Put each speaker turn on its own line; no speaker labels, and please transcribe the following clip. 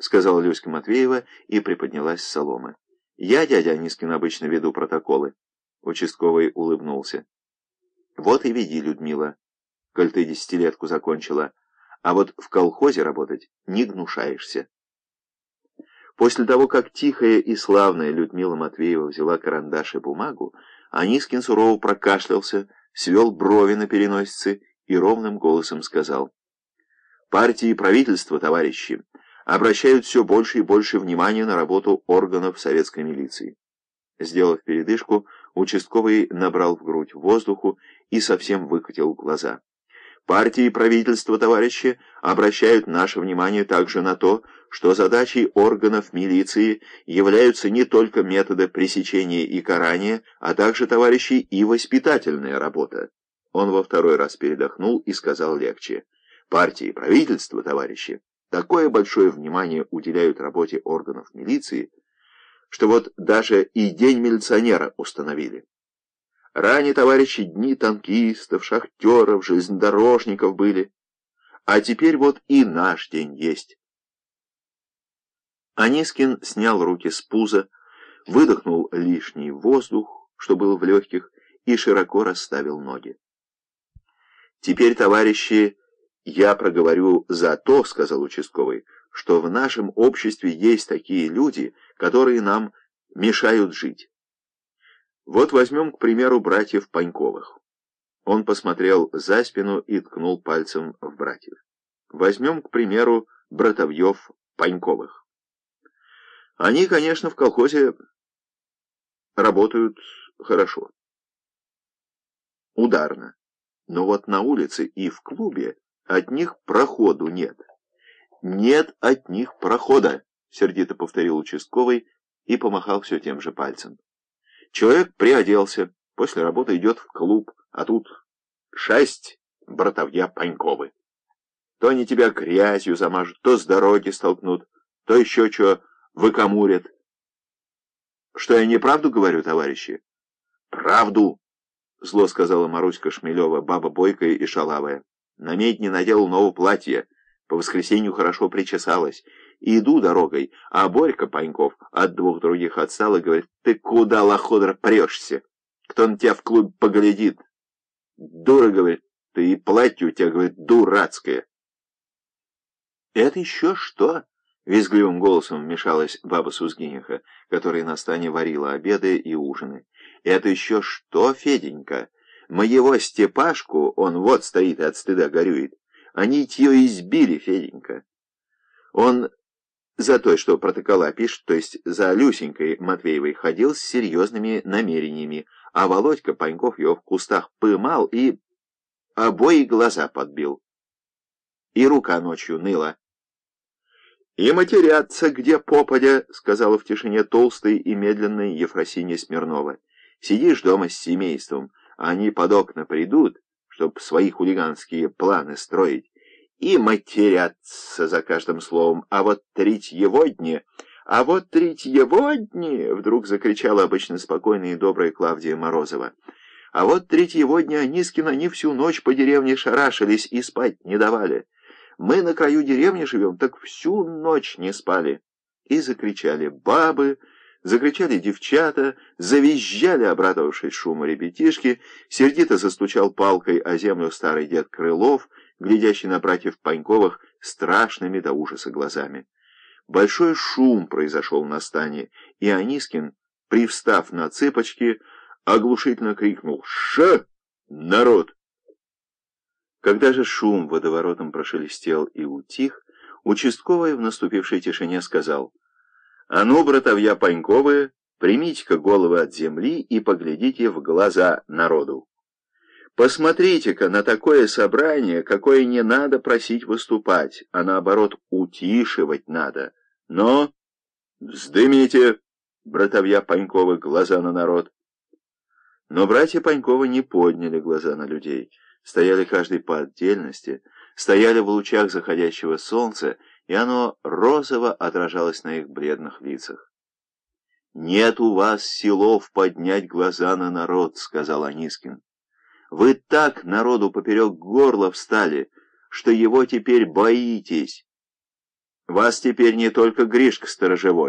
сказала Люська Матвеева и приподнялась соломы. «Я, дядя Анискин, обычно веду протоколы». Участковый улыбнулся. «Вот и веди, Людмила, коль ты десятилетку закончила, а вот в колхозе работать не гнушаешься». После того, как тихая и славная Людмила Матвеева взяла карандаш и бумагу, Анискин сурово прокашлялся, свел брови на переносице и ровным голосом сказал. «Партии и правительство, товарищи, обращают все больше и больше внимания на работу органов советской милиции». Сделав передышку, участковый набрал в грудь воздуху и совсем выкатил глаза. Партии и правительство, товарищи, обращают наше внимание также на то, что задачей органов милиции являются не только методы пресечения и карания, а также, товарищи, и воспитательная работа. Он во второй раз передохнул и сказал легче. Партии и правительство, товарищи, такое большое внимание уделяют работе органов милиции, что вот даже и день милиционера установили. Ранее, товарищи, дни танкистов, шахтеров, железнодорожников были. А теперь вот и наш день есть. Анискин снял руки с пуза, выдохнул лишний воздух, что был в легких, и широко расставил ноги. «Теперь, товарищи, я проговорю за то, — сказал участковый, — что в нашем обществе есть такие люди, которые нам мешают жить. Вот возьмем, к примеру, братьев Паньковых. Он посмотрел за спину и ткнул пальцем в братьев. Возьмем, к примеру, братовьев Паньковых. Они, конечно, в колхозе работают хорошо. Ударно. Но вот на улице и в клубе от них проходу нет. Нет от них прохода, сердито повторил участковый и помахал все тем же пальцем. Человек приоделся, после работы идет в клуб, а тут шесть братовья Паньковы. То они тебя грязью замажут, то с дороги столкнут, то еще что выкомурят. Что я неправду говорю, товарищи? Правду, зло сказала Маруська Шмелева, баба бойкая и шалавая. На медне надел новое платье, по воскресенью хорошо причесалась. Иду дорогой, а Борька Паньков от двух других отстал и говорит, «Ты куда, лоходр, прешься? Кто на тебя в клуб поглядит?» «Дура, — говорит, — ты и платье у тебя, — говорит, — дурацкое». «Это еще что?» — визгливым голосом вмешалась баба Сузгиниха, которая на стане варила обеды и ужины. «Это еще что, Феденька? Моего Степашку, он вот стоит и от стыда горюет. Они ее избили, Феденька. Он за то, что протокола пишет, то есть за Люсенькой Матвеевой, ходил с серьезными намерениями, а Володька Паньков его в кустах пымал и обои глаза подбил. И рука ночью ныла. «И матерятся, где попадя», — сказала в тишине толстая и медленная Ефросинья Смирнова. «Сидишь дома с семейством, а они под окна придут, чтоб свои хулиганские планы строить, и матерятся за каждым словом. А вот третьеводни, а вот третьеводни, вдруг закричала обычно спокойная и добрая Клавдия Морозова. А вот третьеводни Анискина они всю ночь по деревне шарашились и спать не давали. Мы на краю деревни живем, так всю ночь не спали. И закричали бабы, закричали девчата, завизжали, обрадовавшись шуму ребятишки, сердито застучал палкой о землю старый дед Крылов — глядящий на братьев Паньковых страшными до ужаса глазами. Большой шум произошел на стане, и Анискин, привстав на цыпочки, оглушительно крикнул «Ша! Народ!». Когда же шум водоворотом прошелестел и утих, участковый в наступившей тишине сказал «А ну, братовья Паньковые, примите-ка головы от земли и поглядите в глаза народу». Посмотрите-ка на такое собрание, какое не надо просить выступать, а наоборот утишивать надо. Но вздымите, братовья Паньковы, глаза на народ. Но братья Паньковы не подняли глаза на людей, стояли каждый по отдельности, стояли в лучах заходящего солнца, и оно розово отражалось на их бледных лицах. «Нет у вас силов поднять глаза на народ», — сказал Анискин. Вы так народу поперек горла встали, что его теперь боитесь. Вас теперь не только Гришка сторожевой,